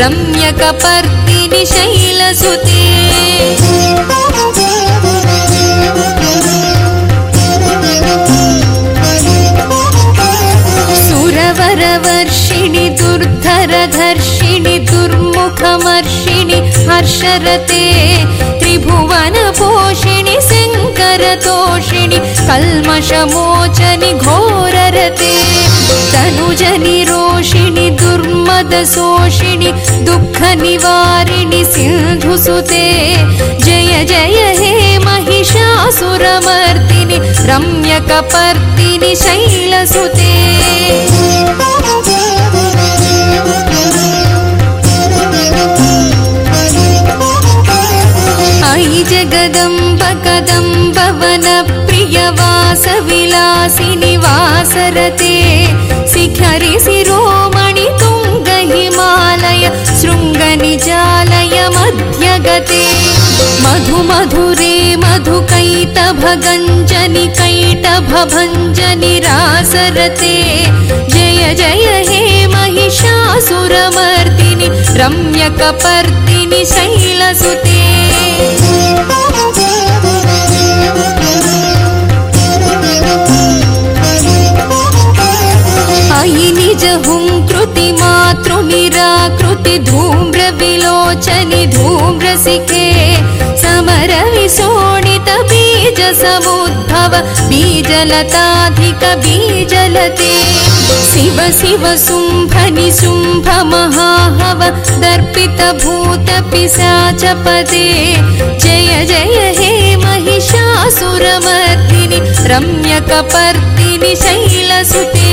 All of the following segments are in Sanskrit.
रम्यकपर्दिनि शैलसुते। सुरवरवर्षिणि दुर्धरधर्षिणि दुर्मुखमर्षिणि हर्षरते। त्रिभुवनपोषिणि शङ्करतोषिणि कल्मषमोचनि घोररते। तनुजनि रोषिणि दुर्मदशोषिणि दुःखनिवारिणि सिन्धुसुते। जय जय हे महिषासुरमर्दिनि रम्यकपर्दिनि शैलसुते अयि जगदम्ब कदम्ब वनप्रियवासविलासिनि वासरते शिखरि शिरोमणि तुङ्ग हिमालय शृङ्गनिजालय मध्यगते मधु मधुरे मधुकैटभगञ्जनि कैटभञ्जनि रासरते जय जय हे महिषासुरमर्दिनि रम्यकपर्दिनि शैलसुते निज हुङ्कृति मातृनिराकृति धूम्रविलोचनि धूम्रसिके समरविशोणित बीज समुद्भव बीजलताधिक बीजलते। शिव शिव शुम्भनि शुम्भ महाहव दर्पित भूत पिशाचपदे जय जय हे महिषासुरमर्दिनि रम्यकपर्दिनि शैलसुते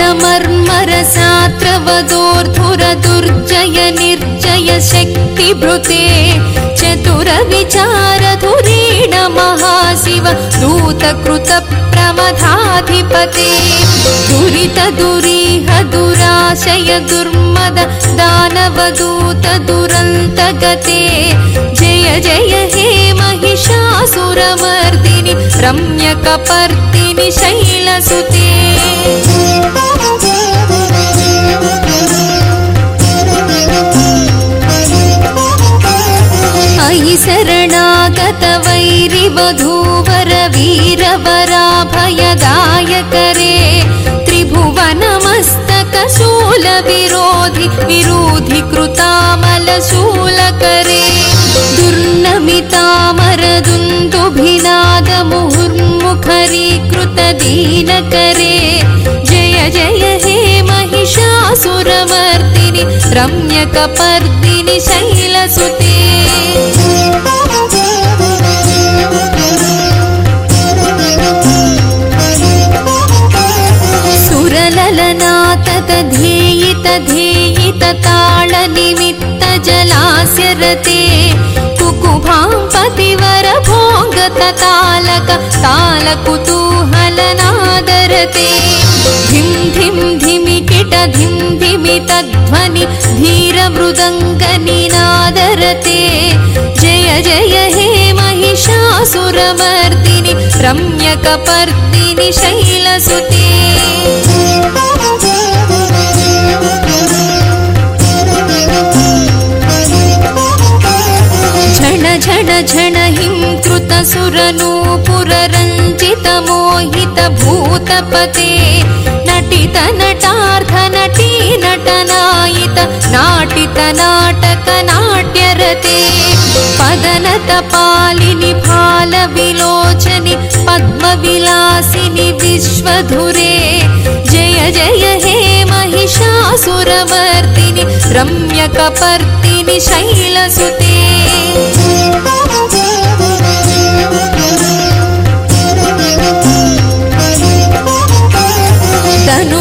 நமர் दुर्जय निर्जय शक्तिभृते चतुरविचारधुरीण महाशिव दूतकृत प्रमथाधिपते दुरित दुरीह दुराशय दुर्मद दानवदूत दुरन्तगते। जय जय हे महिषासुरमर्दिनि रम्यकपर्दिनि शैलसुते अयि शरणागत वैरिवधूवर वीरवराभयदायकरे त्रिभुवनमस्तक शूलविरोधि विरोधि कृतामलशूलकरे दुर्नमितामरदुन्दुभिनाद मुहुर्मुखरीकृत दीनकरे जय हे महिषासुरमर्दिनि रम्यकपर्दिनि शैलसुते। सुरललनातत ध्येयित ध्येयित रते कुकुभां पतिवर भोगत तालक नादरते धिं धिं धिमिकिट धिं धिमितध्वनि धीरमृदङ्गनिनादरते जय जय हे महिषासुरमर्दिनि रम्यकपर्दिनि शैलसुते झण झण झण हिं कृतसुरनूपुररञ्जितमोहित भूतपते नटित नटार्थ नटी नटनायित नाटित नाटक नाट्यरते। पदनत पालिनि फालविलोचनि पद्मविलासिनि विश्वधुरे। जय जय हे महिषासुरमर्दिनि रम्यकपर्दिनि शैलसुते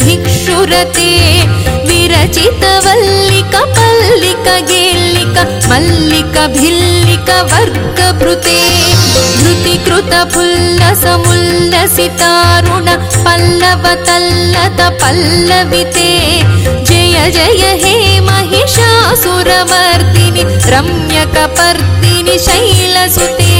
भिक्षुरते विरचित वल्लिक पल्लिक गेल्लिक मल्लिक भिल्लिक वर्गभृते धृतिकृत फुल्लसमुल्लसितारुण पल्लव तल्लत पल्लविते जय जय हे महिषासुरमर्दिनि रम्यकपर्दिनि शैलसुते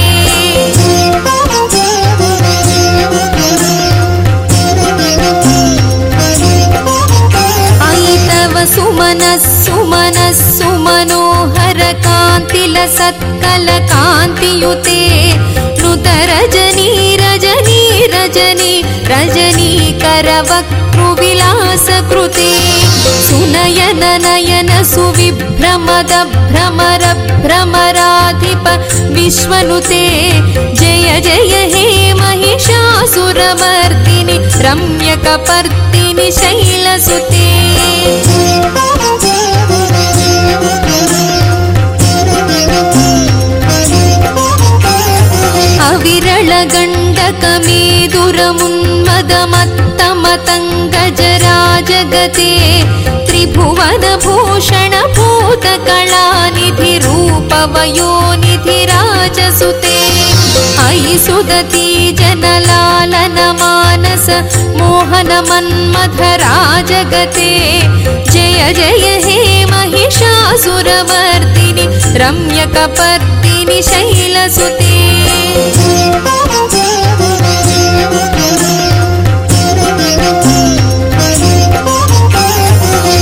अयि तव सुमनः सुमनः सुमनोहर रजनी रजनी रजनी रजनी करवक्तृविलास कृते। सुनयन नयन सुविभ्रमद भ्रमर भ्रमराधिप विश्वनुते जय हे महिषासुरमर्दिनि रम्यकपर्दिनि शैलसुते। अविरलगण्डकमेदुरमुन्मदमत्तमतङ्गजराजगते त्रिभुवनभूषणभूतकलानिधि रूपवयोनिधिराजसुते अयि सुदती जनलालन मानस मोहन मन्मथराजगते। जय जय हे महिषासुरमर्दिनि रम्यकपर्दिनि शैलसुते।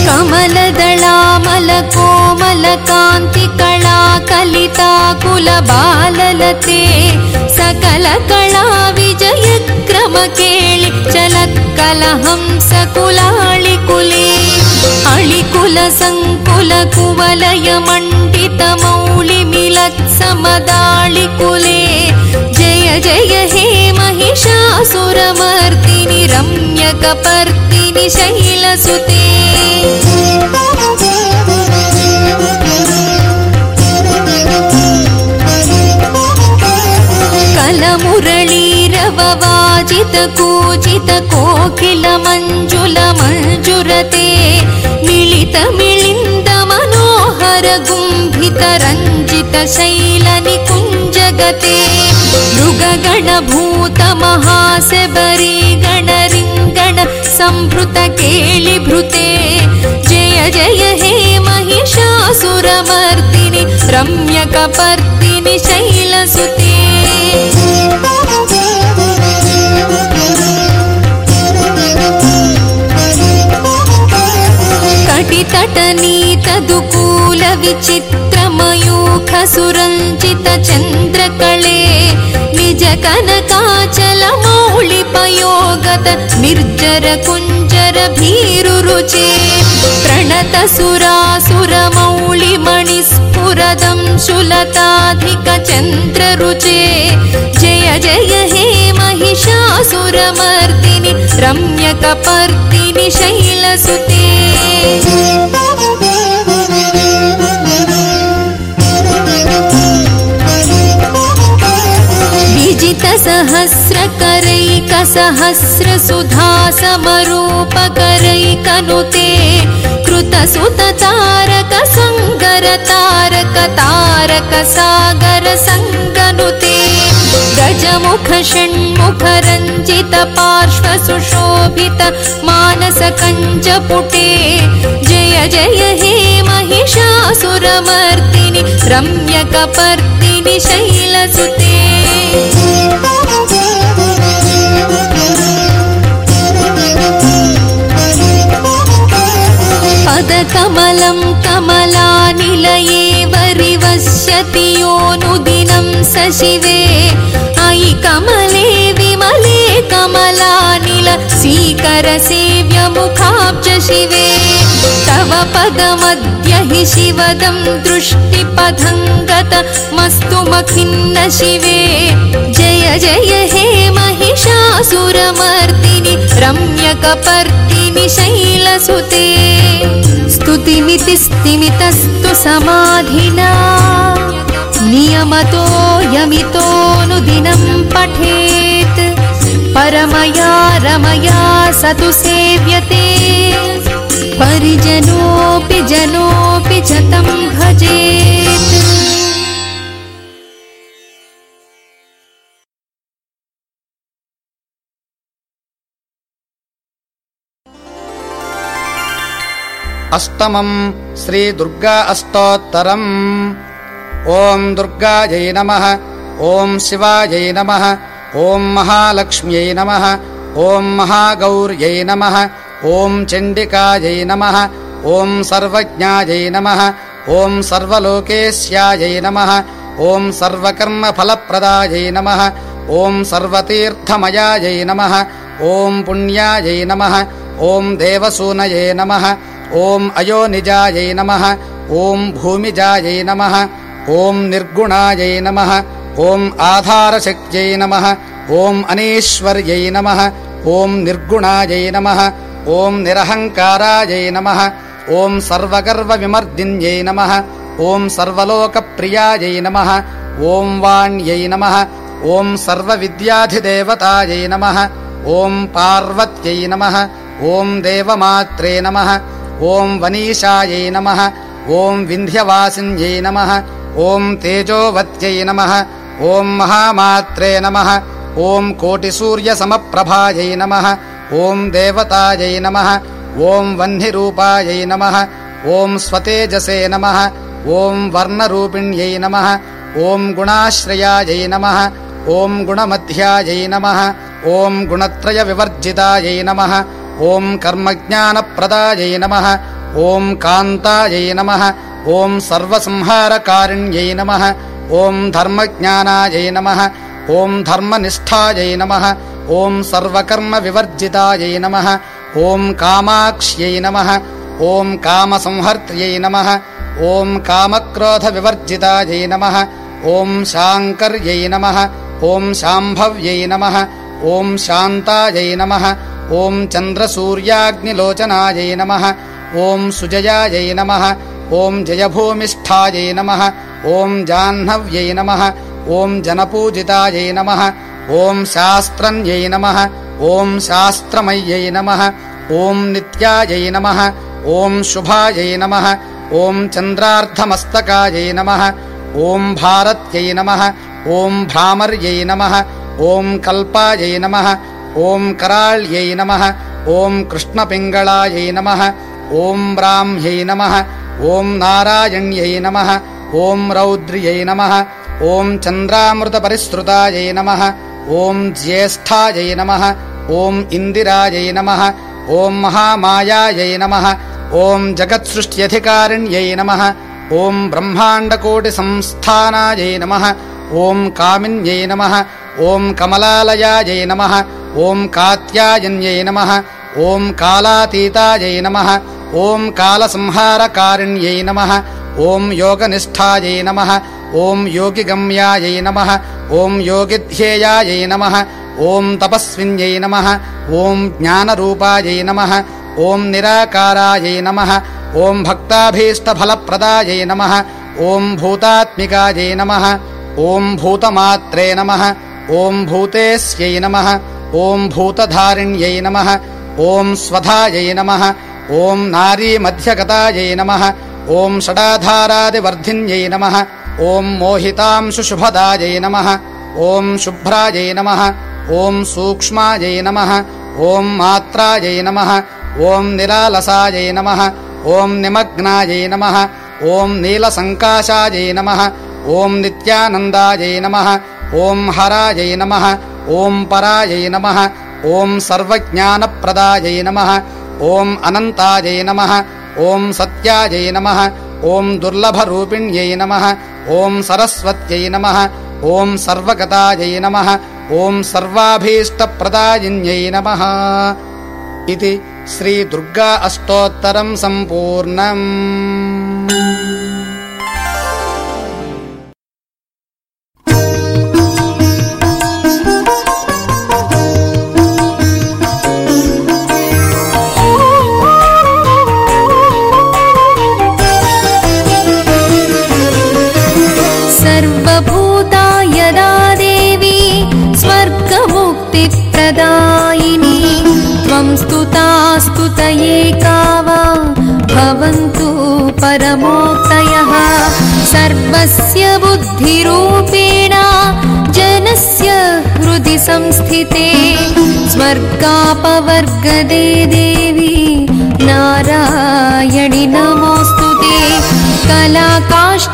कमलदलामल कोमल कान्तिकला कलिता कुलबाललते सकल कला विजय क्रम केळि चलत्कलहंस कुलाळि कुले अळिकुल सङ्कुल कुवलय मण्डित मौळि मिलत् समदाळि कुले जय जय हे महिषासुरमर्दिनि रम्यकपर्दिनि शैलसुते कलमुरळीरववाजित कूजित कोकिल मञ्जुल मञ्जुरते मिलित मिलिन्द मनोहर गुम्भित रञ्जित शैल निकुञ्जगते मृगगण भूत महासेबरी गण रिङ्गण सम्भृत केळिभृते जय जय हे महिषासुरमर्दिनि रम्यकपर्दिनि शैलसुते कटितटनीतदुकूल विचित्रमयूख सुरञ्जित चन्द्रकळे निज कनकाचल मौळिपयोगत निर्जर कुञ्जर भीरुरुचे प्रणतसुरासुरमौलिमणिस्फुरदं शुलताधिकचन्द्ररुचे जय हे महिषासुरमर्दिनि रम्यकपर्दिनि शैलसुते। विजितसहस्रकरैकसहस्रसुधा समरूपकरैकनुते गजमुख षण्मुख रञ्जित पार्श्व सुशोभित मानस कञ्चपुटे जय जय हे महिषासुरमर्दिनि रम्यकपर्दिनि शैलसुते। पदकमलं कमलानिलये वरिवस्यति योनुदिनं स अयि कमले विमले कमलानिल सीकरसेव्यमुखाब्ज शिवे। तव पदमद्य हि शिवदं दृष्टिपथङ्गत मस्तु मखिन्न शिवे। जय जय हे महिषासुरमर्दिनि रम्यकपर्दिनि शैलसुते। स्तुतिमिति स्तिमितस्तु समाधिना नियमतो यमितोऽनुदिनं पठेत्। परमया रमया स तु सेव्यते। परिजनोऽपि जनोऽपि च तं भजेत्। अष्टमम् श्रीदुर्गा अष्टोत्तरम् ॐ दुर्गायै नमः ॐ शिवायै नमः ॐ महालक्ष्म्यै नमः ॐ महागौर्यै नमः ॐ चण्डिकायै नमः ॐ सर्वज्ञायै नमः ॐ सर्वलोकेश्यायै नमः ॐ सर्वकर्मफलप्रदायै नमः ॐ सर्वतीर्थमयायै नमः ॐ पुण्यायै नमः ॐ देवसूनये नमः ॐ अयोनिजायै नमः ॐ भूमिजायै नमः ॐ निर्गुणायै नमः ॐ आधारशक्त्यै नमः ॐ अनीश्वर्यै नमः ॐ निर्गुणायै नमः ॐ निरहङ्कारायै नमः ॐ सर्वगर्वविमर्दिन्यै नमः ॐ सर्वलोकप्रियायै नमः ॐ वाण्यै नमः ॐ सर्वविद्याधिदेवतायै नमः ॐ पार्वत्यै नमः ॐ देवमात्रे नमः ॐ वनीशायै नमः ॐ विन्ध्यवासिन्यै नमः ॐ तेजोवत्यै नमः ॐ महामात्रे नमः ॐ कोटिसूर्यसमप्रभायै नमः ॐ देवतायै नमः ॐ वह्निरूपायै नमः ॐ स्वतेजसे नमः ॐ वर्णरूपिण्यै नमः ॐ गुणाश्रयायै नमः ॐ गुणमध्यायै नमः ॐ गुणत्रयविवर्जितायै नमः ॐ कर्मज्ञानप्रदायै नमः ॐ कान्तायै नमः ॐ सर्वसंहारकारिण्यै नमः ॐ धर्मज्ञानायै नमः ॐ धर्मनिष्ठायै नमः ॐ सर्वकर्मविवर्जितायै नमः ॐ कामाक्ष्यै नमः ॐ कामसंहर्त्यै नमः ॐ कामक्रोधविवर्जितायै नमः ॐ शाङ्कर्यै नमः ॐ शाम्भव्यै नमः ॐ शान्तायै नमः ॐ चन्द्रसूर्याग्निलोचनायै नमः ॐ सुजयायै नमः ॐ जयभूमिष्ठायै नमः ॐ जाह्नव्यै नमः ॐ जनपूजितायै नमः ॐ शास्त्रन्यै नमः ॐ शास्त्रमय्यै नमः ॐ नित्यायै नमः ॐ शुभायै नमः ॐ चन्द्रार्धमस्तकायै नमः ॐ भारत्यै नमः ॐ भ्रामर्यै नमः ॐ कल्पायै नमः ॐ कराळ्यै नमः ॐ कृष्णपिङ्गळायै नमः ॐ ब्राह्म्यै नमः ॐ नारायण्यै नमः ॐ रौद्र्यै नमः ॐ चन्द्रामृतपरिसृतायै नमः ॐ ज्येष्ठायै नमः ॐ इन्दिरायै नमः ॐ महामायायै नमः ॐ जगत्सृष्ट्यधिकारिण्यै नमः ॐ ब्रह्माण्डकोटिसंस्थानायै नमः ॐ कामिन्यै नमः ॐ कमलालयायै नमः ॐ कात्यायन्यै नमः ॐ कालातीतायै नमः ॐ कालसंहारकारिण्यै नमः ॐ योगनिष्ठायै नमः ॐ योगिगम्यायै नमः ॐ योगिध्येयायै नमः ॐ तपस्विन्यै नमः ॐ ज्ञानरूपायै नमः ॐ निराकारायै नमः ॐ भक्ताभीष्टफलप्रदायै नमः ॐ भूतात्मिकायै नमः ॐ भूतमात्रे नमः ॐ भूतेस्यै नमः ॐ भूतधारिण्यै नमः ॐ स्वधायै नमः ॐ नारीमध्यगतायै नमः ॐ षडाधारादिवर्धिन्यै नमः ॐ मोहितांशुशुभदायै नमः ॐ शुभ्रायै नमः ॐ सूक्ष्मायै नमः ॐ मात्रायै नमः ॐ निरालसायै नमः ॐ निमग्नायै नमः ॐ नीलसङ्काशायै नमः ॐ नित्यानन्दायै नमः ॐ हरायै नमः ॐ परायै नमः ॐ सर्वज्ञानप्रदायै नमः ॐ अनन्तायै नमः ॐ सत्यायै नमः ॐ दुर्लभरूपिण्यै नमः ॐ सरस्वत्यै नमः ॐ सर्वगतायै नमः ॐ सर्वाभीष्टप्रदायिन्यै नमः। इति श्रीदुर्गा अष्टोत्तरम् सम्पूर्णम् संस्थिते स्वर्गापवर्गदे देवी नारायणि नमोऽस्तु ते। कलाकाष्ठादिरूपेण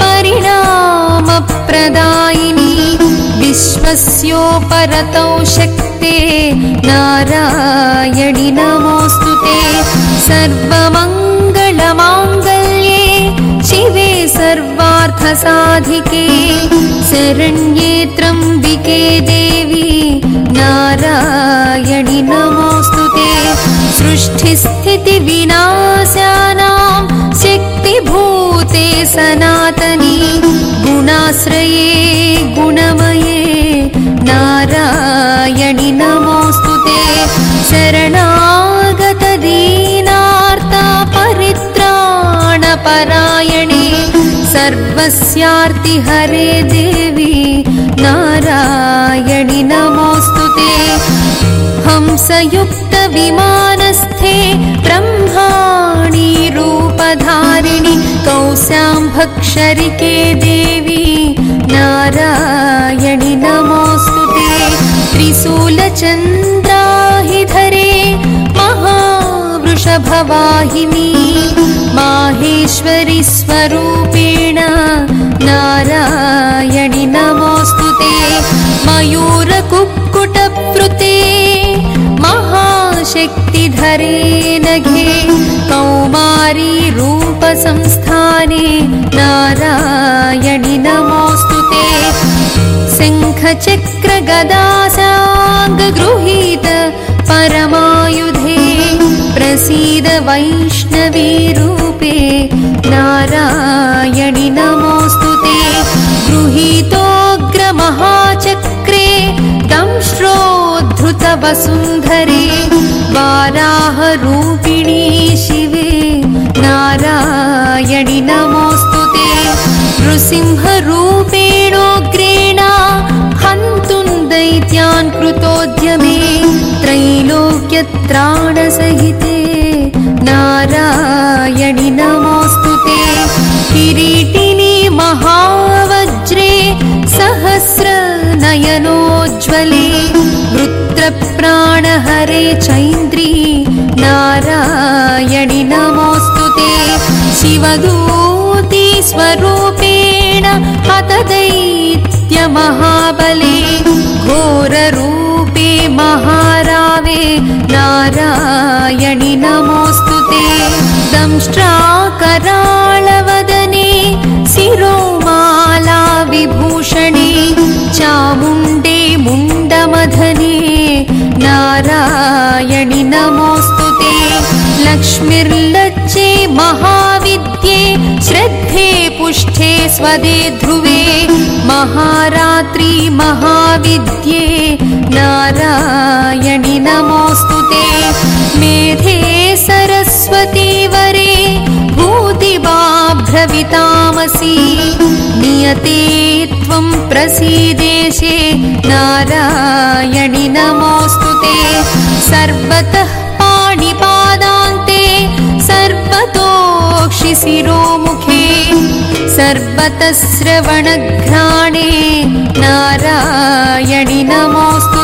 परिणामप्रदायिनी विश्वस्योपरतौ शक्ते नारायणि नमोऽस्तु ते। सर्वमङ्गलमाङ्गल्ये शिवे सर्वार्थसाधिके शरण्ये त्र्यम्बिके देवी नारायणि नमोऽस्तु ते। सृष्टिस्थितिविनाशानां शक्तिभूते सनातनी गुणाश्रये गुणमये नारायणि नमोऽस्तु सर्वस्यार्तिहरे देवी नारायणि नमोऽस्तु ते। हंसयुक्तविमानस्थे ब्रह्माणि रूपधारिणि कौशाम्भक्षरिके देवी नारायणि नमोऽस्तु ते। त्रिशूलचन्द्राहिधरे महावृषभवाहिनी माहेश्वरि स्वरूपेण नारायणि नमोऽस्तु ते। नघे कौमारी रूपसंस्थाने नारायणि नमोऽस्तु ते। शङ्खचक्रगदासाङ्गगृहीत परमायुधे प्रसीद वैष्णवीरूपे नारायणि नमोऽस्तु ते। गृहीतोऽग्रमहाचक्रे दंष्ट्रोद्धृतवसुन्धरे वाराहरूपिणी शिवे नारायणि नमोऽस्तु ते। नृसिंहरूपेणोग्रेण हन्तुं दैत्यान् कृतोद्यमे त्रैलोक्यत्राणसहिते नारायणि नमोऽस्तु ते। किरीटिनी महावज्रे सहस्रनयनोज्ज्वले। वृत्रप्राणहरे चैन्द्री नारायणि नमोऽस्तु ते। शिवदूती स्वरूपेण हतदैत्यमहाबले। घोररूपे महारावे नारायणि नमोऽस्तु दंष्ट्राकराळवदने शिरोमाला विभूषणे चामुण्डे मुण्डमधने नारायणि नमोऽस्तु ते। लक्ष्मीर्लज्जे महाविद्ये श्रद्धे पुष्ठे स्वदे ध्रुवे महारात्रि महाविद्ये नारायणि नमोऽस्तु ते। मेधे सरस्वती वरे भूतिबाभ्रवितामसि। नियते त्वं प्रसीदेशे नारायणि नमोऽस्तु ते। सर्वतः पाणिपादान्ते सर्वतोक्षिशिरोमुखे सर्वतः श्रवणघ्राणे नारायणि नमोऽस्तु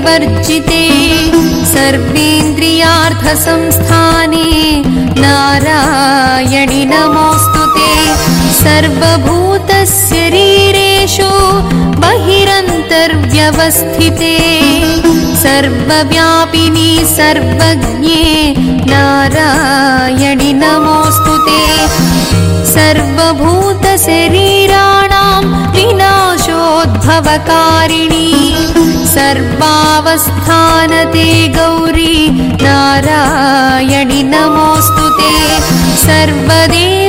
सर्वेन्द्रियविवर्जिते सर्वेन्द्रियार्थसंस्थाने नारायणि नमोऽस्तु ते। सर्वभूतशरीरेषु बहिरन्तर्व्यवस्थिते। सर्वव्यापिनि सर्वज्ञे नारायणि नमोऽस्तु ते। सर्वभूतशरीराणां विनाशोद्भवकारिणी सर्वावस्थानते गौरी नारायणि नमोऽस्तु ते। सर्वदेवादिदेवस्य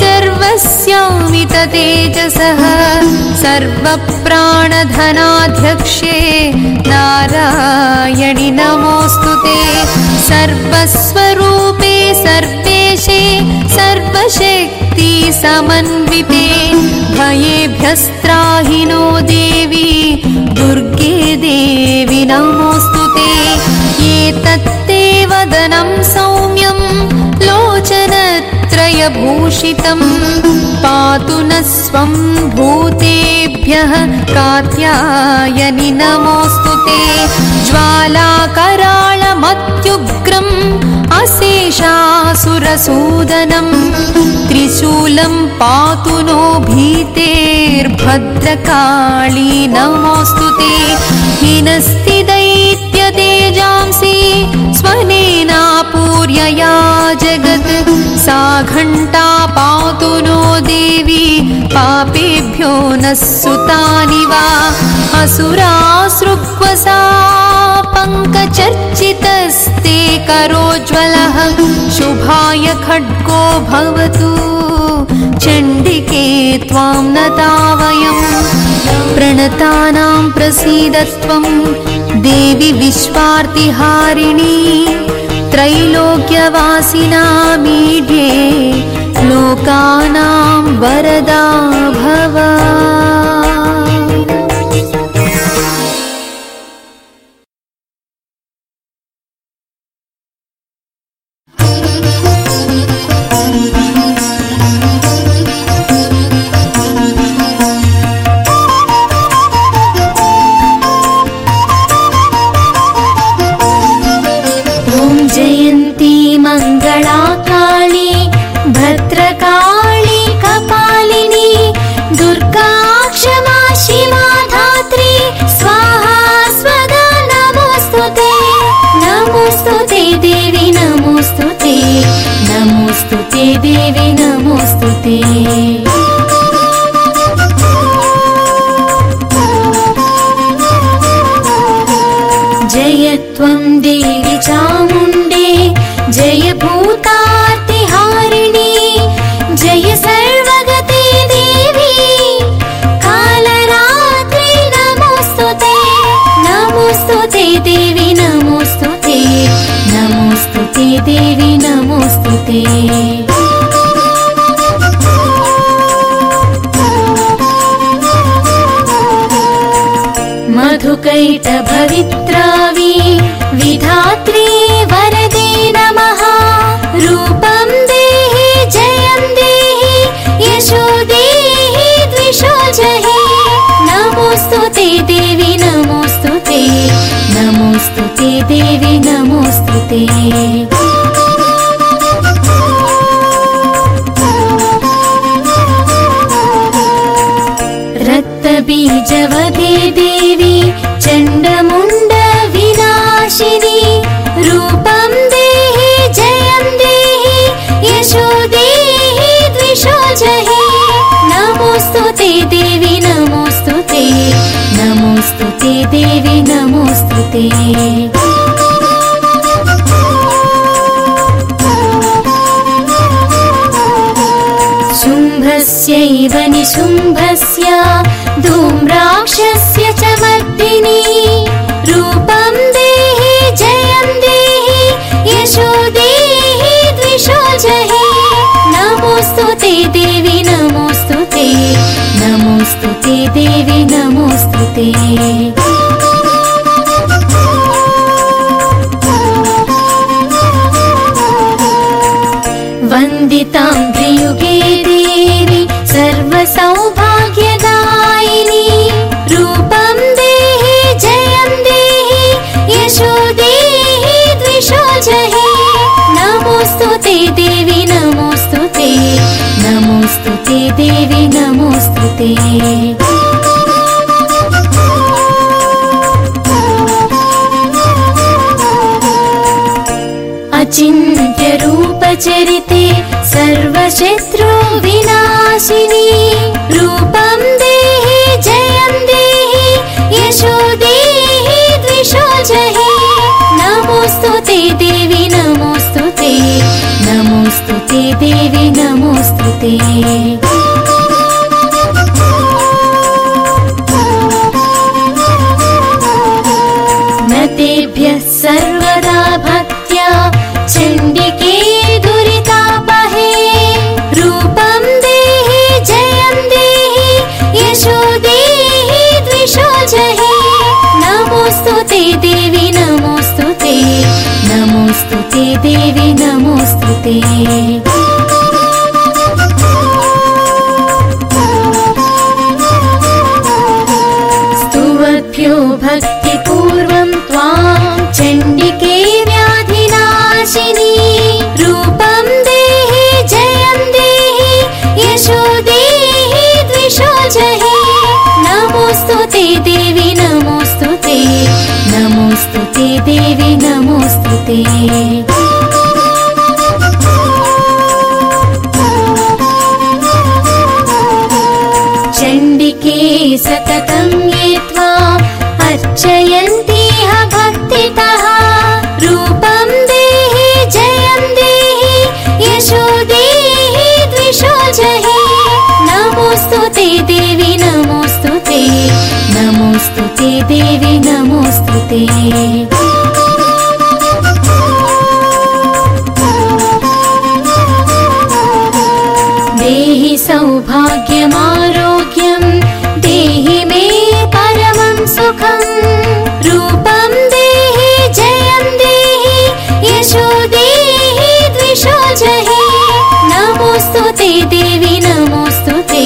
सर्वस्यामिततेजसः सर्वप्राणधनाध्यक्षे नारायणि नमोऽस्तु ते। सर्वस्वरूपे सर्वेशे सर्वशक्ति समन्विते भयेभ्यस्त्राहिनो देवी दुर्गे देवि नमोऽस्तु ते। एतत्ते वदनं सौम्यं लोचनत्रयभूषितं पातु न स्वं भूतेभ्यः कात्यायनि नमोऽस्तु ते। ज्वालाकराळमत्युग्रम् अशेषासुरसूदनं त्रिशूलं पातु नो भीतेर्भद्रकाली नमोऽस्तु ते। हिनस्ति दैत्यतेजांसि स्वनेनापूर्यया जगत्। सा घण्टा पातु नो देवी पापेभ्यो नः सुतानि वा। असुरासृक्वसा पङ्कचर्चितस्ते करोज्ज्वलः शुभाय खड्गो भवतु। चण्डिके त्वां नता वयम् प्रणतानां प्रसीदत्वं देवि विश्वार्तिहारिणी। त्रैलोक्यवासिनामीढ्ये लोकानां वरदा भव नमोऽस्तु ते देवी नमोऽस्तु ते नमोऽस्तु ते देवी नमोऽस्तु ते रक्तबीजवदे देवी चण्डमुण्डविनाशिनी नमोऽस्तु ते देवि नमोऽस्तु ते। शुम्भस्यैव निशुम्भस्य धूम्राक्षस्य च मर्दिनी। रूपं देहि जयं देहि यशो देहि द्विषो जहि। नमोऽस्तु ते देवि नमोऽस्तु ते नमोऽस्तु ते देवि नमोऽस्तु ते। वन्दितां त्रियुगे देवि नमोऽस्तु ते देवि नमोऽस्तु ते। अचिन्त्यरूपचरिते सर्वशत्रु विनाशिनी रूपं देहि जयं देहि यशो देहि द्विषो जहि। नमोऽस्तु ते देवि नमोऽस्तु ते देवि नमोऽस्तु ते देवि नमोऽस्तु ते। स्तुवद्भ्यो भक्तिपूर्वं त्वां चण्डिके व्याधिनाशिनी। रूपं देहि जयं देहि यशो देहि द्विषो जहि। नमोऽस्तु ते देवि नमोऽस्तु ते। नमोऽस्तु ते देवि नमोऽस्तु ते सततं ये त्वाम् अर्चयन्तीह भक्तितः। रूपं देहि जयं देहि यशो देहि द्विषो जहि। नमोऽस्तु ते देवि नमोऽस्तु ते। नमोऽस्तु ते देवि नमोऽस्तु ते। देहि रूपं देहि जयं देहि यशो देहि द्विषो जहि। नमोऽस्तु ते देवि नमोऽस्तु ते।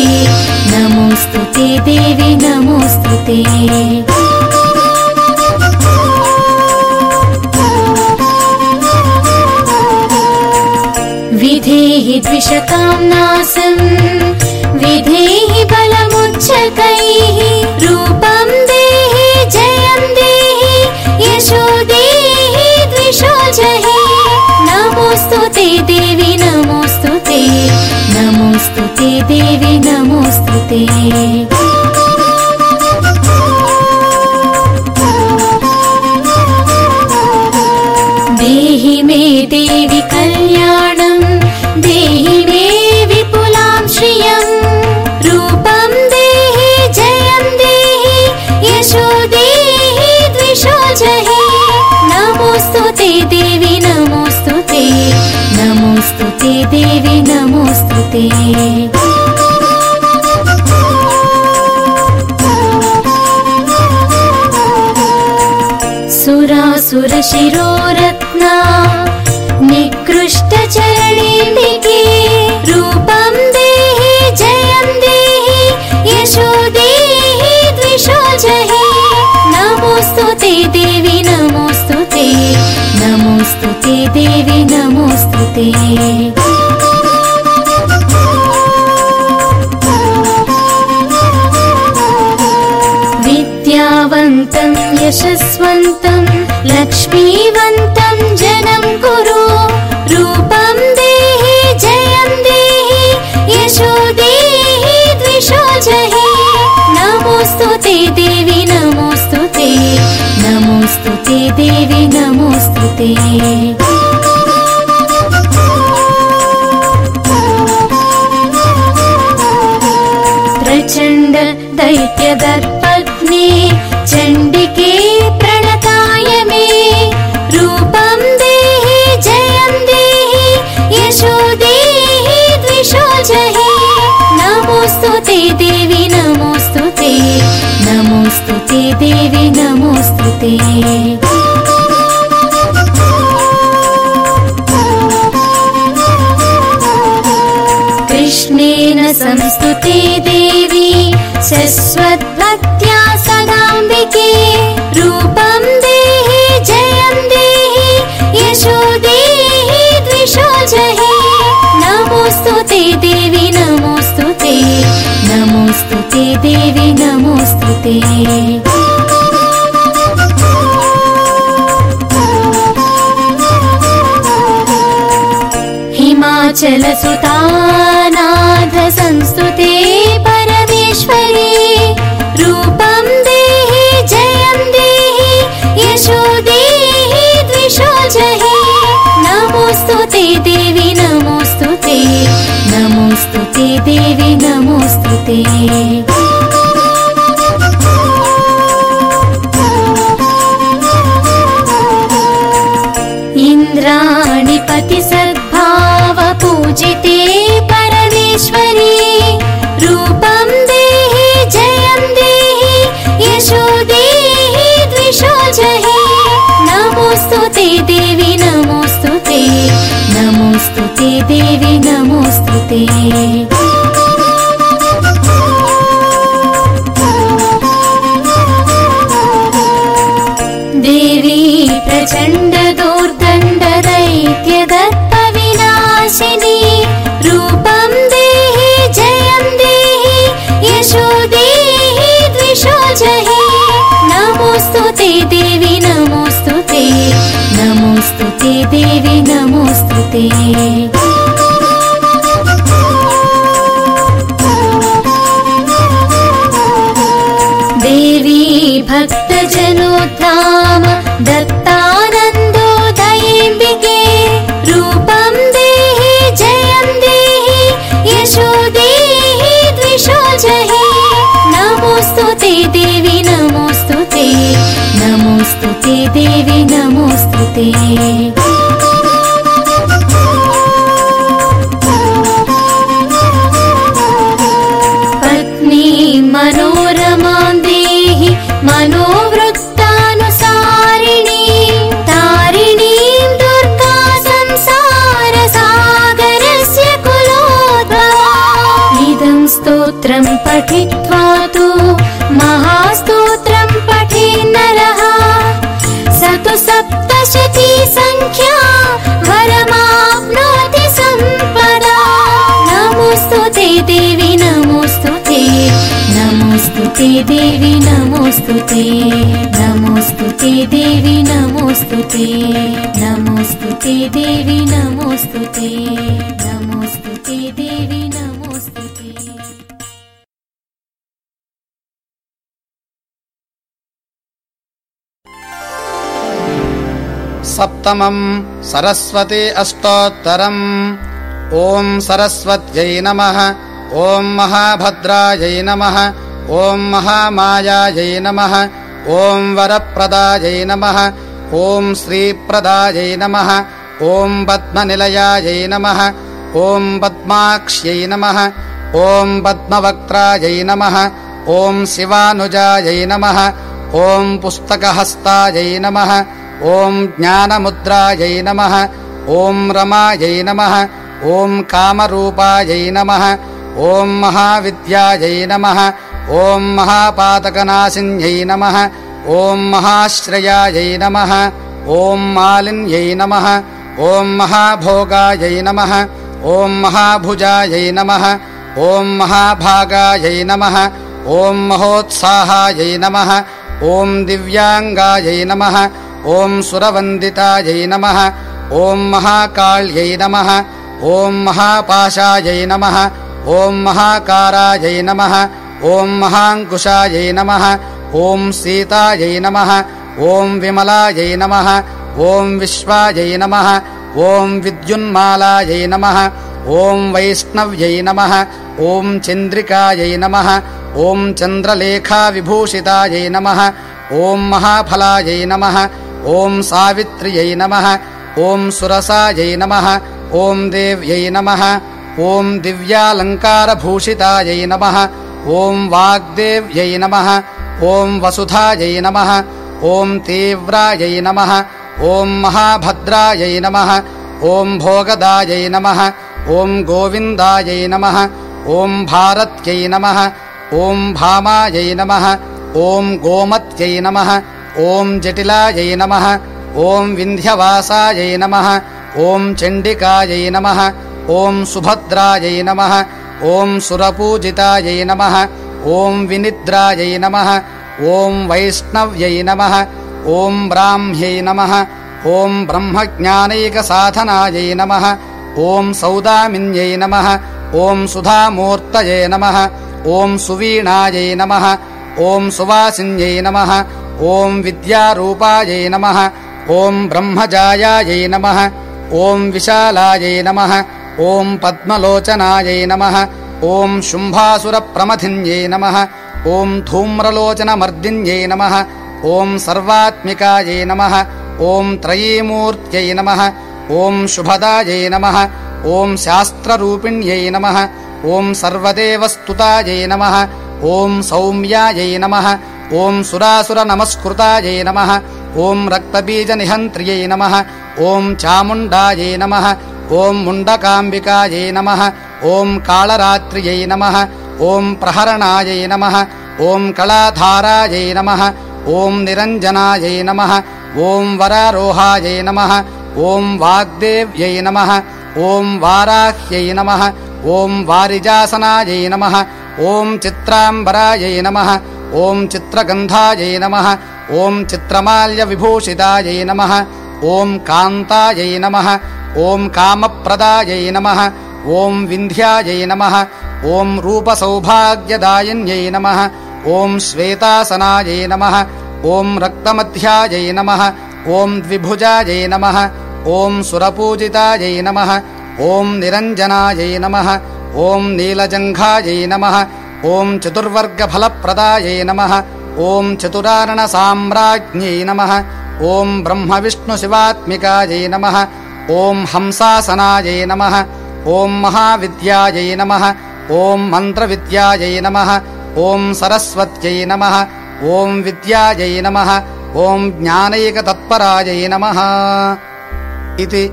नमोऽस्तु ते देवि नमोऽस्तु ते। विधेहि द्विषतां नासं विधेहि बलमुच्चकैः ते देवि नमोऽस्तु ते नमोऽस्तु ते देवि नमोऽस्तु ते सुरासुरशिरोरत्ना निकृष्टचरणेऽम्बिके रूपं देहि जयं देहि यशो देहि द्विषो जहि। नमोऽस्तु ते देवि नमोऽस्तु ते देवि नमोऽस्तु ते। विद्यावन्तं यशस्वन्तं लक्ष्मीवन्तं जनं कुरु। रूपं देहि जयं देहि यशो देहि द्विषो नमोऽस्तु ते देवि नमोऽस्तु ते प्रचण्ड दैत्यदर्पग्ने चण्डिके प्रणताय मे। रूपं देहि जयं देहि यशो देहि द्विषो जहि। नमोऽस्तु ते देवि नमोऽस्तु ते। नमोऽस्तु ते देवि नमोऽस्तु ते कृष्णेन संस्तुते देवी शश्वद्भक्त्या सदाम्बिके। रूपं देहि जयं देहि यशो देहि द्विषो जहि। नमोऽस्तु ते देवि नमोऽस्तु ते। नमोऽस्तु ते देवि नमोऽस्तु ते हिमाचलसुतानाथ संस्तुते परमेश्वरी। रूपं देहि जयं देहि यशो देहि द्विषो जहि। नमोऽस्तु ते देवि नमोऽस्तु ते। नमोऽस्तु ते देवि नमोऽस्तु ते। इन्द्राणिपति रूपं देहि जयं देहि यशो देहि द्विषो जहि। नमोऽस्तु ते देवि नमोऽस्तु ते नमोऽस्तु ते देवि नमोऽस्तु ते देवि नमोऽस्तु ते देवी भक्तजनोद्धाम दत्तानन्दोदयेऽम्बिके रूपं देहि जयं देहि यशो देहि द्विषो जहि। नमोऽस्तु ते देवि नमोऽस्तु ते नमोऽस्तु ते देवि नमोऽस्तु पत्नी मनोरमां देहि मनोवृत्तानुसारिणी तारिणीं दुर्गा संसारसागरस्य कुलोद्भवा। इदं स्तोत्रं पठित्वा तु सङ्ख्या वरमाप्नोति सम्पदा नमोऽस्तु ते देवि नमोऽस्तु ते। नमोऽस्तु ते देवि नमोऽस्तु ते। नमोऽस्तु ते देवि नमोऽस्तु ते। नमोऽस्तु ते देवि नमोऽस्तु ते। नमोऽस्तु ते देवि नमोऽस्तु सरस्वती अष्टोत्तरम् ॐ सरस्वत्यै नमः ॐ महाभद्रायै नमः ॐ महामायायै नमः ॐ वरप्रदायै नमः ॐ श्रीप्रदायै नमः ॐ पद्मनिलयायै नमः ॐ पद्माक्ष्यै नमः ॐ पद्मवक्त्रायै नमः ॐ शिवानुजायै नमः ॐ पुस्तकहस्तायै नमः ॐ ज्ञानमुद्रायै नमः ॐ रमायै नमः ॐ कामरूपायै नमः ॐ महाविद्यायै नमः ॐ महापातकनाशिन्यै नमः ॐ महाश्रयायै नमः ॐ मालिन्यै नमः ॐ महाभोगायै नमः ॐ महाभुजायै नमः ॐ महाभागायै नमः ॐ महोत्साहायै नमः ॐ दिव्याङ्गायै नमः ॐ सुरवन्दितायै नमः ॐ महाकाल्यै नमः ॐ महापाशायै नमः ॐ महाकारायै नमः ॐ महाङ्कुशायै नमः ॐ सीतायै नमः ॐ विमलायै नमः ॐ विश्वायै नमः ॐ विद्युन्मालायै नमः ॐ वैष्णव्यै नमः ॐ चन्द्रिकायै नमः ॐ चन्द्रलेखाविभूषितायै नमः ॐ महाफलायै नमः ॐ सावित्र्यै नमः ॐ सुरसायै नमः ॐ देव्यै नमः ॐ दिव्यालङ्कारभूषितायै नमः ॐ वाग्देव्यै नमः ॐ वसुधायै नमः ॐ तीव्रायै नमः ॐ महाभद्रायै नमः ॐ भोगदायै नमः ॐ गोविन्दायै नमः ॐ भारत्यै नमः ॐ भामायै नमः ॐ गोमत्यै नमः ॐ जटिलायै नमः ॐ विन्ध्यवासायै नमः ॐ चण्डिकायै नमः ॐ सुभद्रायै नमः ॐ सुरपूजितायै नमः ॐ विनिद्रायै नमः ॐ वैष्णव्यै नमः ॐ ब्राह्म्यै नमः ॐ ब्रह्मज्ञानैकसाधनायै नमः ॐ सौदामिन्यै नमः ॐ सुधामूर्तये नमः ॐ सुवीणायै नमः ॐ सुवासिन्यै नमः ॐ विद्यारूपायै नमः ॐ ब्रह्मजायायै नमः ॐ विशालायै नमः ॐ पद्मलोचनायै नमः ॐ शुम्भासुरप्रमथिन्यै नमः ॐ धूम्रलोचनमर्दिन्यै नमः ॐ सर्वात्मिकायै नमः ॐ त्रयीमूर्त्यै नमः ॐ शुभदायै नमः ॐ शास्त्ररूपिण्यै नमः ॐ सर्वदेवस्तुतायै नमः ॐ सौम्यायै नमः ॐ सुरासुरनमस्कृतायै नमः ॐ रक्तबीजनिहन्त्र्यै नमः ॐ चामुण्डायै नमः ॐ मुण्डकाम्बिकायै नमः ॐ कालरात्र्यै नमः ॐ प्रहरणायै नमः ॐ कलाधारायै नमः ॐ निरञ्जनायै नमः ॐ वरारोहायै नमः ॐ वाग्देव्यै नमः ॐ वाराह्यै नमः ॐ वारिजासनायै नमः ॐ चित्राम्बरायै नमः ॐ चित्रगन्धायै नमः ॐ चित्रमाल्यविभूषितायै नमः ॐ कान्तायै नमः ॐ कामप्रदायै नमः ॐ विन्ध्यायै नमः ॐ रूपसौभाग्यदायिन्यै नमः ॐ श्वेतासनायै नमः ॐ रक्तमध्यायै नमः ॐ द्विभुजायै नमः ॐ सुरपूजितायै नमः ॐ निरञ्जनायै नमः ॐ नीलजङ्घायै नमः ॐ चतुर्वर्गफलप्रदायै नमः। ॐ चतुरारणसाम्राज्ञै नमः। ॐ ब्रह्मविष्णुशिवात्मिकायै नमः। ॐ हंसासनायै नमः। ॐ महाविद्यायै नमः। ॐ मन्त्रविद्यायै नमः। ॐ सरस्वत्यै नमः। ॐ विद्यायै नमः। ॐ ज्ञानैकतत्परायै नमः। इति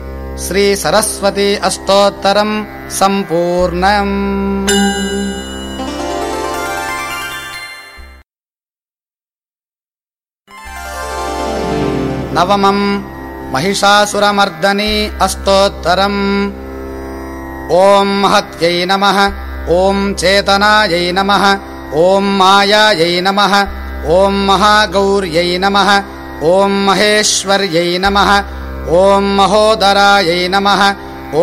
श्रीसरस्वती अष्टोत्तरम् सम्पूर्णम् नवमम् महिषासुरमर्दनी अष्टोत्तरम्। ॐ महत्यै नमः ॐ चेतनायै नमः ॐ मायायै नमः ॐ महागौर्यै नमः ॐ महेश्वर्यै नमः ॐ महोदरायै नमः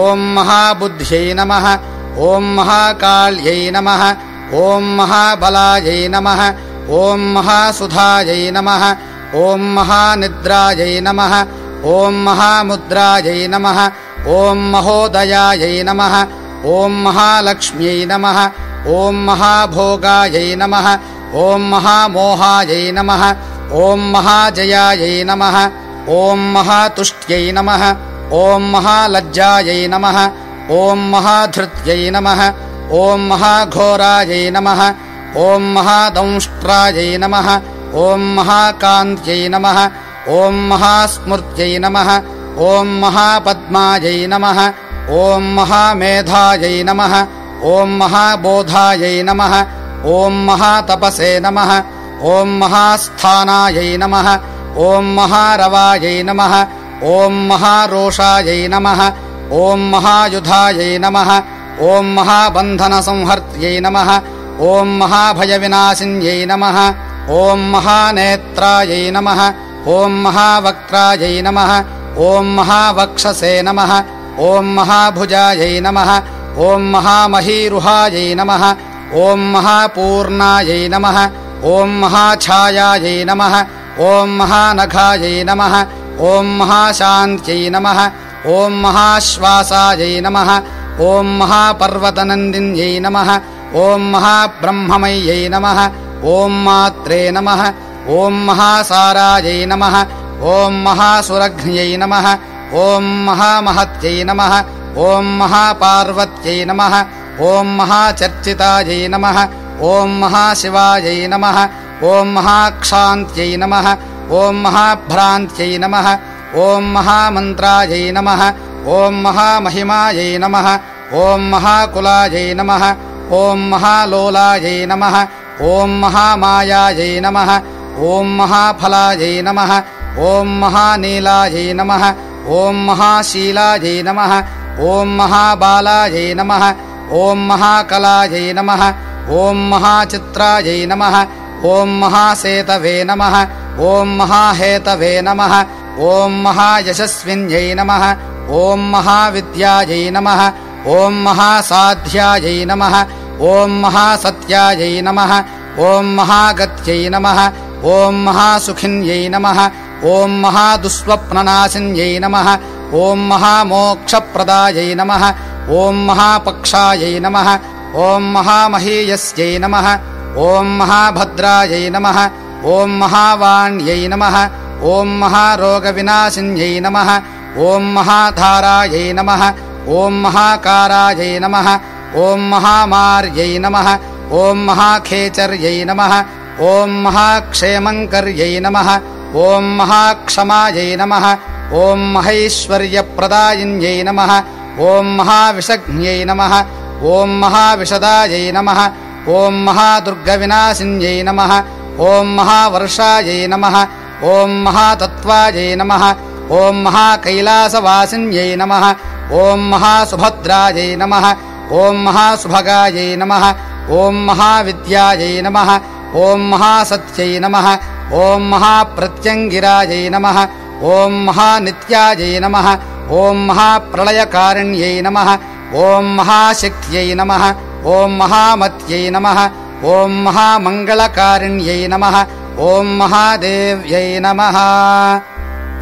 ॐ महाबुद्ध्यै नमः ॐ महाकाल्यै नमः ॐ महाबलायै नमः ॐ महासुधायै नमः ॐ महानिद्रायै नमः ॐ महामुद्रायै नमः ॐ महोदयायै नमः ॐ महालक्ष्म्यै नमः ॐ महाभोगायै नमः ॐ महामोहायै नमः ॐ महाजयायै नमः ॐ महातुष्ट्यै नमः ॐ महालज्जायै नमः ॐ महाधृत्यै नमः ॐ महाघोरायै नमः ॐ महादंष्ट्रायै नमः ॐ महाकान्त्यै नमः ॐ महास्मृत्यै नमः ॐ महापद्मायै नमः ॐ महामेधायै नमः ॐ महाबोधायै नमः ॐ महातपसे नमः ॐ महास्थानायै नमः ॐ महारवायै नमः ॐ महारोषायै नमः ॐ महायुधायै नमः ॐ महाबन्धनसंहर्त्यै नमः ॐ महाभयविनाशिन्यै नमः ॐ महानेत्रायै नमः ॐ महावक्त्रायै नमः ॐ महावक्षसे नमः ॐ महाभुजायै नमः ॐ महामहीरुहायै नमः ॐ महापूर्णायै नमः ॐ महाछायायै नमः ॐ महानघायै नमः ॐ महाशान्त्यै नमः ॐ महाश्वासायै नमः ॐ महापर्वतनन्दिन्यै नमः ॐ महाब्रह्ममय्यै नमः ॐ मात्रे नमः ॐ महासारायै नमः ॐ महासुरघ्न्यै नमः ॐ महामहत्यै नमः ॐ महापार्वत्यै नमः ॐ महाचर्चितायै नमः ॐ महाशिवायै नमः ॐ महाक्षान्त्यै नमः ॐ महाभ्रान्त्यै नमः ॐ महामन्त्रायै नमः ॐ महामहिमायै नमः ॐ महाकुलायै नमः ॐ महालोलायै नमः ॐ महामायायै नमः ॐ महाफलायै नमः ॐ महानीलायै नमः ॐ महाशीलायै नमः ॐ महाबालायै नमः ॐ महाकलायै नमः ॐ महाचित्रायै नमः ॐ महासेतवे नमः ॐ महाहेतवे नमः ॐ महायशस्विन्यै नमः ॐ महाविद्यायै नमः ॐ महासाध्यायै नमः ॐ महासत्यायै नमः ॐ महागत्यै नमः ॐ महासुखिन्यै नमः ॐ महादुःस्वप्ननाशिन्यै नमः ॐ महामोक्षप्रदायै नमः ॐ महापक्षायै नमः ॐ महामहीयस्यै नमः ॐ महाभद्रायै नमः ॐ महावाण्यै नमः ॐ महारोगविनाशिन्यै नमः ॐ महाधारायै नमः ॐ महाकारायै नमः ॐ महामार्यै नमः ॐ महाखेचर्यै नमः ॐ महाक्षेमङ्कर्यै नमः ॐ महाक्षमायै नमः ॐ महैश्वर्यप्रदायिन्यै नमः ॐ महाविषज्ञै नमः ॐ महाविशदायै नमः ॐ महादुर्गविनाशिन्यै नमः ॐ महावर्षायै नमः ॐ महातत्त्वायै नमः ॐ महाकैलासवासिन्यै नमः ॐ महासुभद्रायै नमः ॐ महासुभगायै नमः ॐ महाविद्यायै नमः ॐ महासत्यै नमः ॐ महाप्रत्यङ्गिरायै नमः ॐ महानित्यायै नमः ॐ महाप्रलयकारिण्यै नमः ॐ महाशक्त्यै नमः ॐ महामत्यै नमः ॐ महामङ्गलकारिण्यै नमः ॐ महादेव्यै नमः।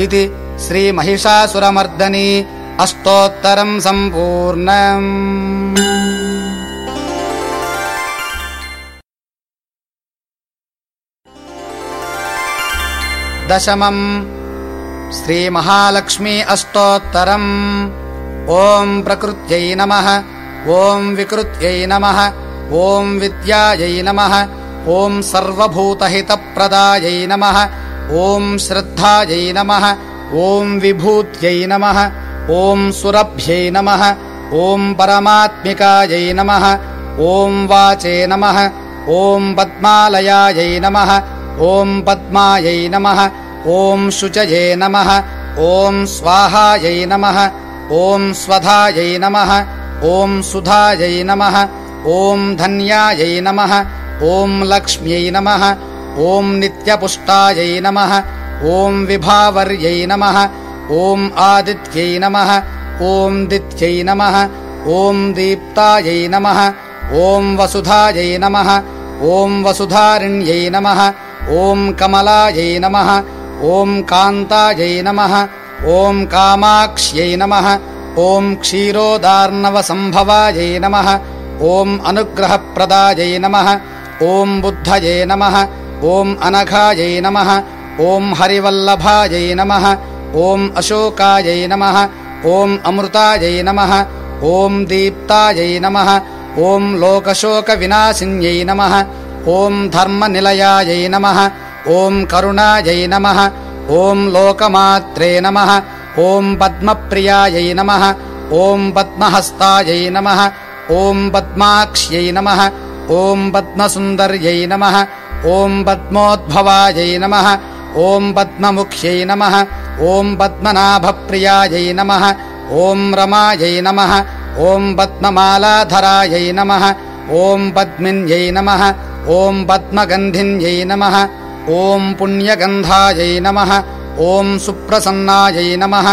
इति श्रीमहिषासुरमर्दनी अष्टोत्तरम् सम्पूर्णम्। दशमम् श्रीमहालक्ष्मी अष्टोत्तरम्। ॐ प्रकृत्यै नमः ॐ विकृत्यै नमः ॐ विद्यायै नमः ॐ सर्वभूतहितप्रदायै नमः ॐ श्रद्धायै नमः ॐ विभूत्यै नमः ॐ सुरभ्यै नमः ॐ परमात्मिकायै नमः ॐ वाचे नमः ॐ पद्मालयायै नमः ॐ पद्मायै नमः ॐ शुचये नमः ॐ स्वाहायै नमः ॐ स्वधायै नमः ॐ सुधायै नमः ॐ धन्यायै नमः ॐ लक्ष्म्यै नमः ॐ नित्यपुष्टायै नमः ॐ विभावर्यै नमः ॐ आदित्यै नमः ॐ दित्यै नमः ॐ दीप्तायै नमः ॐ वसुधायै नमः ॐ वसुधारिण्यै नमः ॐ कमलायै नमः ॐ कान्तायै नमः ॐ कामाक्ष्यै नमः ॐ क्षीरोदार्णवसम्भवायै नमः ॐ अनुग्रहप्रदायै नमः ॐ बुद्धये नमः ॐ अनघायै नमः ॐ हरिवल्लभायै नमः ॐ अशोकायै नमः ॐ अमृतायै नमः ॐ दीप्तायै नमः ॐ लोकशोकविनाशिन्यै नमः ॐ धर्मनिलयायै नमः ॐ करुणायै नमः ॐ लोकमात्रे नमः ॐ पद्मप्रियायै नमः ॐ पद्महस्तायै नमः ॐ पद्माक्ष्यै नमः ॐ पद्मसुन्दर्यै नमः ॐ पद्मोद्भवायै नमः ॐ पद्ममुख्यै नमः ॐ पद्मनाभप्रियायै नमः ॐ रमायै नमः ॐ पद्ममालाधरायै नमः ॐ पद्मिन्यै नमः ॐ पद्मगन्धिन्यै नमः ॐ पुण्यगन्धायै नमः ॐ सुप्रसन्नायै नमः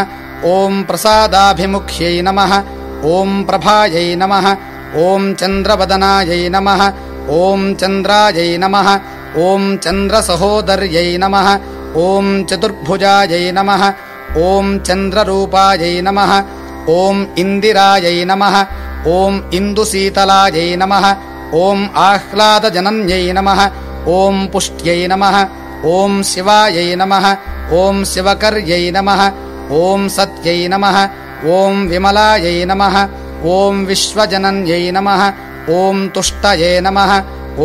ॐ प्रसादाभिमुख्यै नमः ॐ प्रभायै नमः ॐ चन्द्रवदनायै नमः ॐ चन्द्रायै नमः ॐ चन्द्रसहोदर्यै नमः ॐ चतुर्भुजायै नमः ॐ चन्द्ररूपायै नमः ॐ इन्दिरायै नमः ॐ इन्दुशीतलायै नमः ॐ आह्लादजनन्यै नमः ॐ पुष्ट्यै नमः ॐ शिवायै नमः ॐ शिवकर्यै नमः ॐ सत्यै नमः ॐ विमलायै नमः ॐ विश्वजनन्यै नमः ॐ तुष्टये नमः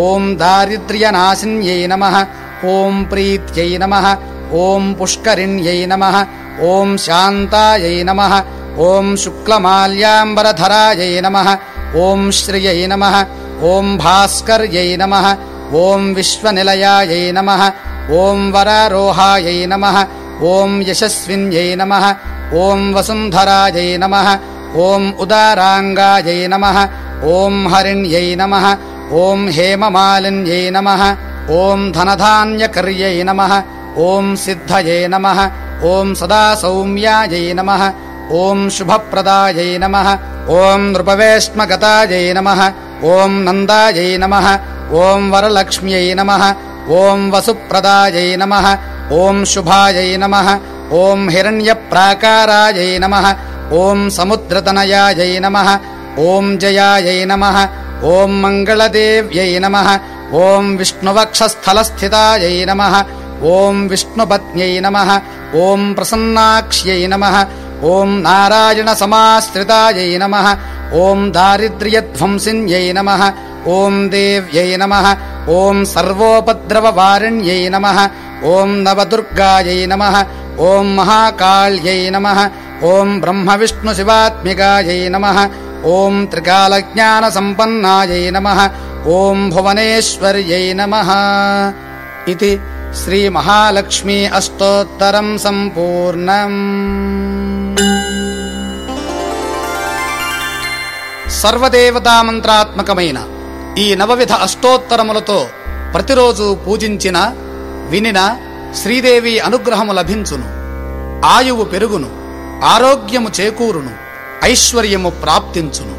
ॐ दारिद्र्यनाशिन्यै नमः ॐ प्रीत्यै नमः ॐ पुष्करिण्यै नमः ॐ शान्तायै नमः ॐ शुक्लमाल्याम्बरधरायै नमः ॐ श्रियै नमः ॐ भास्कर्यै नमः ॐ विश्वनिलयायै नमः ॐ वरारोहायै नमः ॐ यशस्विन्यै नमः ॐ वसुन्धरायै नमः ॐ उदाराङ्गायै नमः ॐ हरिण्यै नमः ॐ हेममालिन्यै नमः ॐ धनधान्यकर्यै नमः ॐ सिद्धये नमः ॐ सदा सौम्यायै नमः ॐ शुभप्रदायै नमः ॐ नृपवेश्मगतायै नमः ॐ नन्दायै नमः ॐ वरलक्ष्म्यै नमः ॐ वसुप्रदायै नमः ॐ शुभायै नमः ॐ हिरण्यप्राकारायै नमः ॐ समुद्रतनयायै नमः ॐ जयायै नमः ॐ मङ्गलदेव्यै नमः ॐ विष्णुवक्षस्थलस्थितायै नमः ॐ विष्णुपत्न्यै नमः ॐ प्रसन्नाक्ष्यै नमः ॐ नारायणसमाश्रितायै नमः ॐ दारिद्र्यध्वंसिन्यै नमः ॐ देव्यै नमः ॐ सर्वोपद्रववारिण्यै नमः ॐ नवदुर्गायै नमः ॐ महाकाल्यै नमः ॐ ब्रह्मविष्णुशिवात्मिकायै नमः ॐ त्रिकालज्ञानसम्पन्नायै नमः ॐ भुवनेश्वर्यै नमः इति श्रीमहालक्ष्मी अष्टोत्तरम् सम्पूर्णम् సర్వదేవతామంత్రాత్మకమైన ఈ నవవిధ అష్టోత్తరములతో ప్రతిరోజు పూజించిన వినిన శ్రీదేవి అనుగ్రహము లభించును ఆయువు పెరుగును ఆరోగ్యము చేకూరును ఐశ్వర్యము ప్రాప్తించును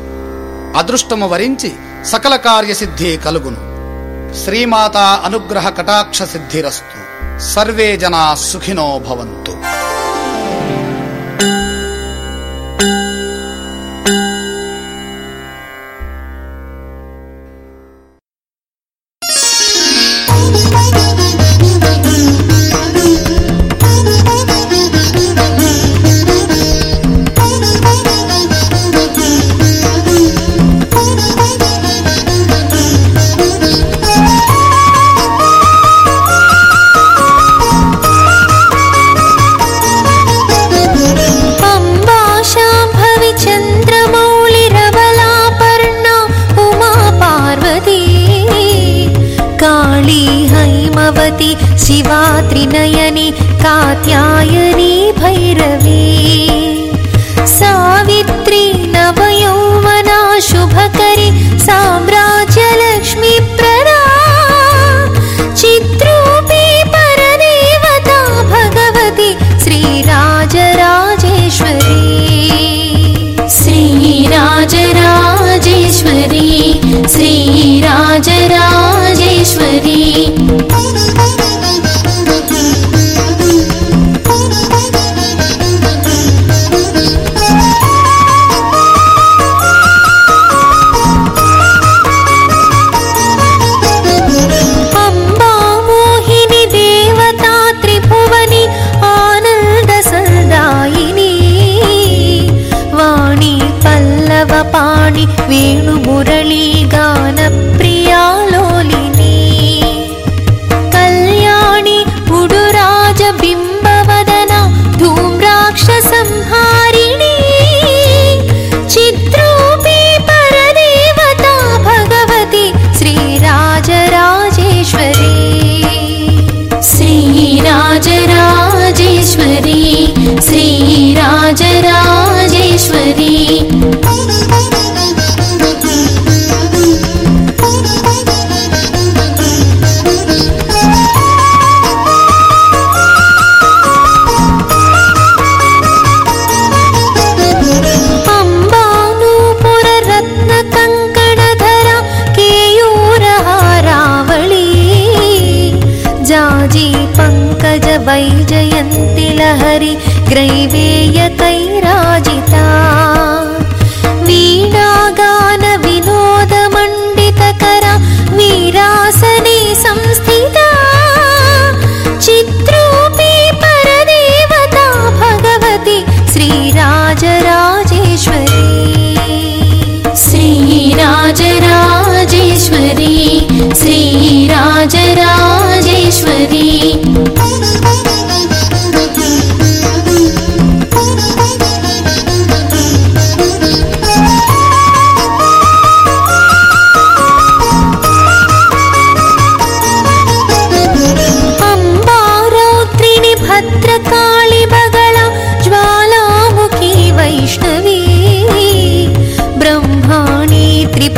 అదృష్టము వరించి సకల కార్యసిద్ధి కలుగును. శ్రీమాతా అనుగ్రహ కటాక్ష సిద్ధిరస్తు. సర్వే జనా సుఖినో భవంతు.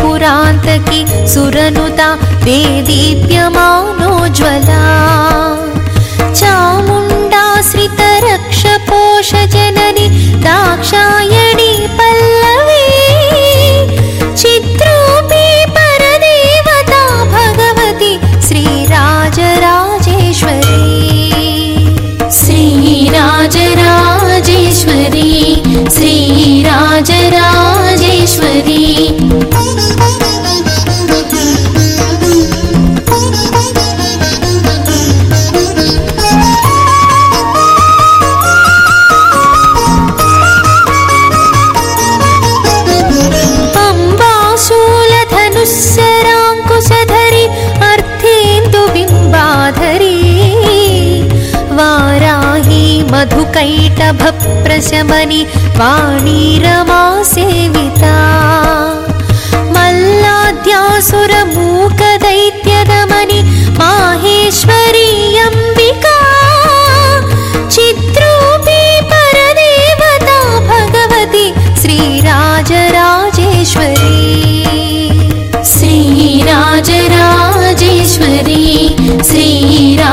पुरान्तकी सुरनुता ते दीप्यमानोज्ज्वला चामुण्डाश्रितरक्षपोषजननि दाक्षायणी पल्ल मल्लाद्यासुरमूकदैत्यदमनि माहेश्वरी अम्बिका चित्रोऽपि परदेवता भगवति श्रीराजराजेश्वरी श्रीराजराजेश्वरी श्रीराजराजेश्वरी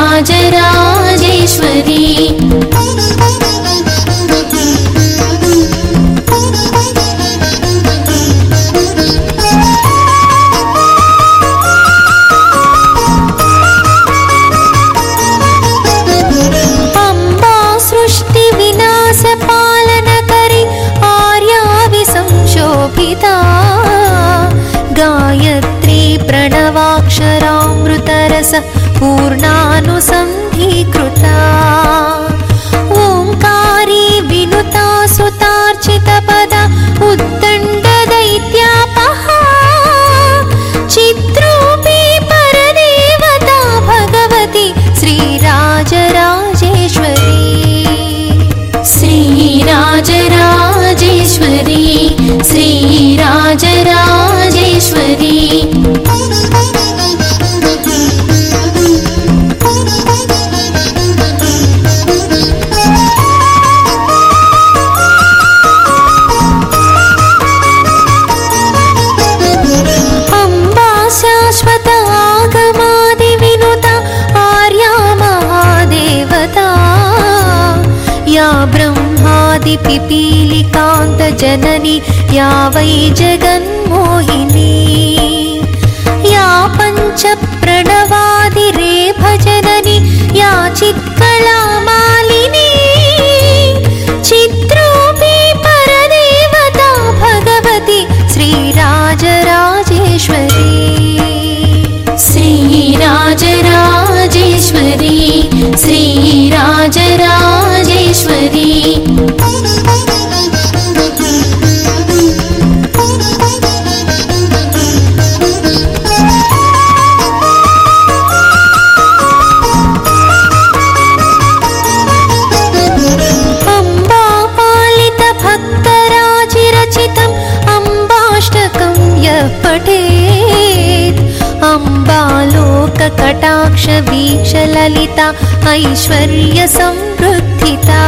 या वै जगन् ीक्षललिता ऐश्वर्यसंवृद्धिता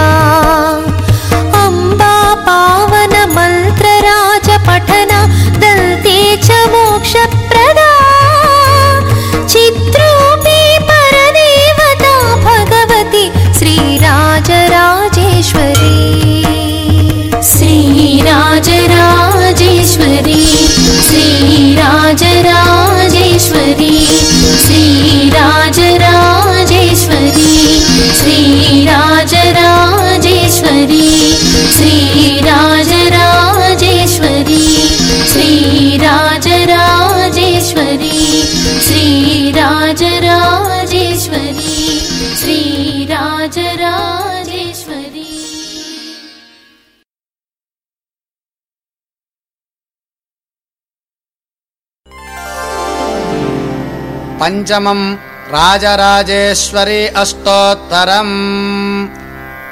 पञ्चमम् राजराजेश्वरी अष्टोत्तरम्।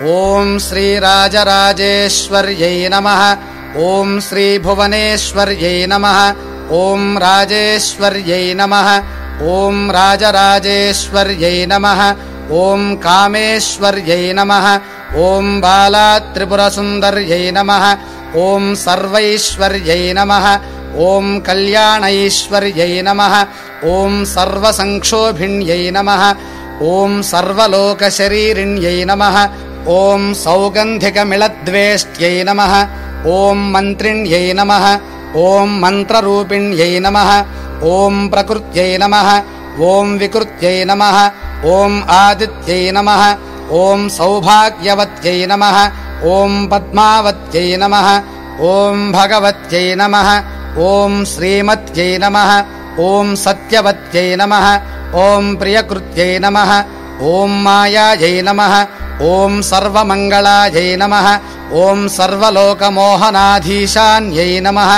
ॐ श्रीराजराजेश्वर्यै नमः। ॐ श्रीभुवनेश्वर्यै नमः। ॐ राजेश्वर्यै नमः। ॐ राजराजेश्वर्यै नमः। ॐ कामेश्वर्यै नमः। ॐ बालात्रिपुरसुन्दर्यै नमः। ॐ सर्वैश्वर्यै नमः ॐ कल्याणैश्वर्यै नमः ॐ सर्वसङ्क्षोभिण्यै नमः ॐ सर्वलोकशरीरिण्यै नमः ॐ सौगन्धिकमिळद्वेष्ट्यै नमः ॐ मन्त्रिण्यै नमः ॐ मन्त्ररूपिण्यै नमः ॐ प्रकृत्यै नमः ॐ विकृत्यै नमः ॐ आदित्यै नमः ॐ सौभाग्यवत्यै नमः ॐ पद्मावत्यै नमः ॐ भगवत्यै नमः ॐ श्रीमत्यै नमः ॐ सत्यवत्यै नमः ॐ प्रियकृत्यै नमः ॐ मायायै नमः ॐ सर्वमङ्गलायै नमः ॐ सर्वलोकमोहनाधीशान्यै नमः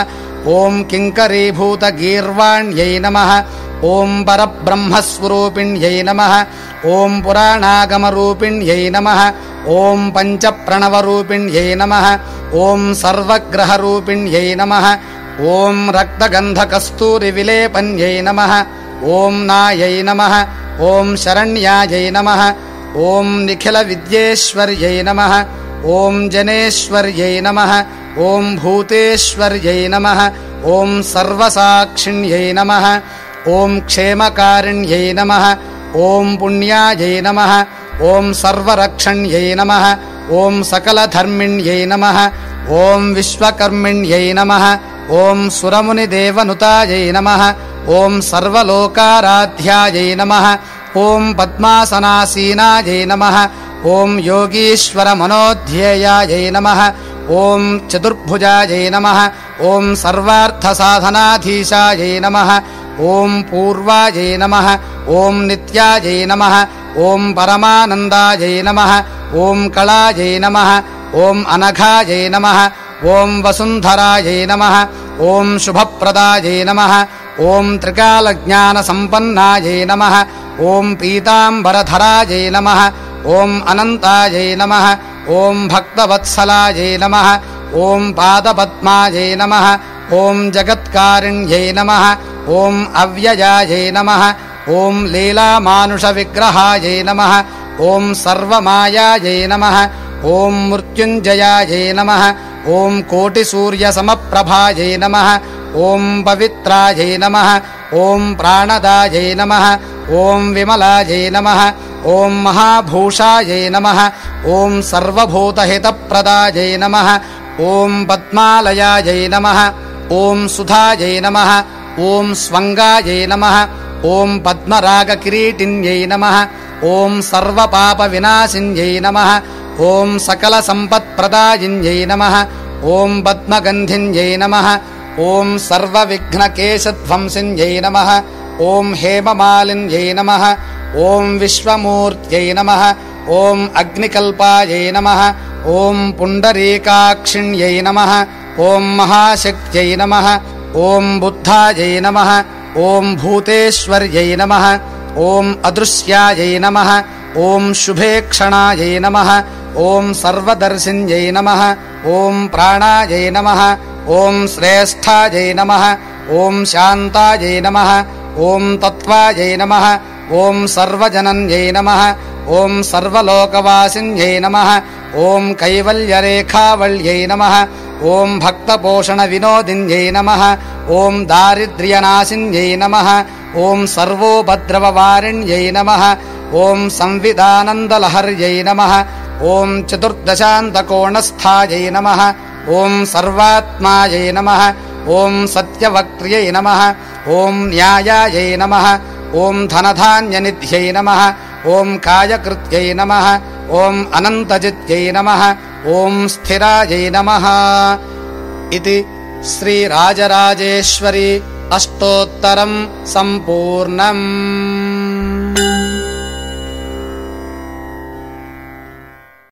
ॐ किङ्करीभूतगीर्वाण्यै नमः ॐ परब्रह्मस्वरूपिण्यै नमः ॐ पुराणागमरूपिण्यै नमः ॐ पञ्चप्रणवरूपिण्यै नमः ॐ सर्वग्रहरूपिण्यै नमः ॐ रक्तगन्धकस्तूरिविलेपन्यै नमः ॐ नायै नमः ॐ शरण्यायै नमः ॐ निखिलविद्येश्वर्यै नमः ॐ जनेश्वर्यै नमः ॐ भूतेश्वर्यै नमः ॐ सर्वसाक्षिण्यै नमः ॐ क्षेमकारिण्यै नमः ॐ पुण्यायै नमः ॐ सर्वरक्षण्यै नमः ॐ सकलधर्मिण्यै नमः ॐ विश्वकर्मिण्यै नमः ॐ सुरमुनिदेवनुतायै नमः ॐ सर्वलोकाराध्यायै नमः ॐ पद्मासनासीनायै नमः ॐ योगीश्वरमनोध्येयायै नमः ॐ चतुर्भुजायै नमः ॐ सर्वार्थसाधनाधीशायै नमः ॐ पूर्वायै नमः ॐ नित्यायै नमः ॐ परमानन्दायै नमः ॐ कलायै नमः ॐ अनघायै नमः ॐ वसुन्धरायै नमः ॐ शुभप्रदायै नमः ॐ त्रिकालज्ञानसम्पन्नायै नमः ॐ पीताम्बरधरायै नमः ॐ अनन्तायै नमः ॐ भक्तवत्सलायै नमः ॐ पादपद्मायै नमः ॐ जगत्कारिण्यै नमः ॐ अव्ययायै नमः ॐ लीलामानुषविग्रहायै नमः ॐ सर्वमायायै नमः ॐ मृत्युञ्जयायै नमः ॐ कोटिसूर्यसमप्रभायै नमः ॐ पवित्रायै नमः ॐ प्राणदायै नमः ॐ विमलायै नमः ॐ महाभूषायै नमः ॐ सर्वभूतहितप्रदायै नमः ॐ पद्मालयायै नमः ॐ सुधायै नमः ॐ स्वङ्गायै नमः ॐ पद्मरागकिरीटिन्यै नमः ॐ सर्वपापविनाशिन्यै नमः ॐ सकलसम्पत्प्रदायिन्यै नमः ॐ पद्मगन्धिन्यै नमः ॐ सर्वविघ्नकेशध्वंसिन्यै नमः ॐ हेममालिन्यै नमः ॐ विश्वमूर्त्यै नमः ॐ अग्निकल्पायै नमः ॐ पुण्डरीकाक्षिण्यै नमः ॐ महाशक्त्यै नमः ॐ बुद्धायै नमः ॐ भूतेश्वर्यै नमः ॐ अदृश्यायै नमः ॐ शुभेक्षणायै नमः ॐ सर्वदर्शिन्यै नमः ॐ प्राणायै नमः ॐ श्रेष्ठायै नमः ॐ शान्तायै नमः ॐ तत्त्वायै नमः ॐ सर्वजनन्यै नमः ॐ सर्वलोकवासिन्यै नमः ॐ कैवल्यरेखावल्यै नमः ॐ भक्तपोषणविनोदिन्यै नमः ॐ दारिद्र्यनाशिन्यै नमः ॐ सर्वोपद्रववारिण्यै नमः ॐ संविदानन्दलहर्यै नमः ॐ चतुर्दशान्तकोणस्थायै नमः ॐ सर्वात्मायै नमः ॐ सत्यवक्त्र्यै नमः ॐ न्यायायै नमः ॐ धनधान्यनिध्यै नमः ॐ कायकृत्यै नमः ॐ अनन्तजित्यै नमः ॐ स्थिरायै नमः। इति श्रीराजराजेश्वरी अष्टोत्तरम् सम्पूर्णम्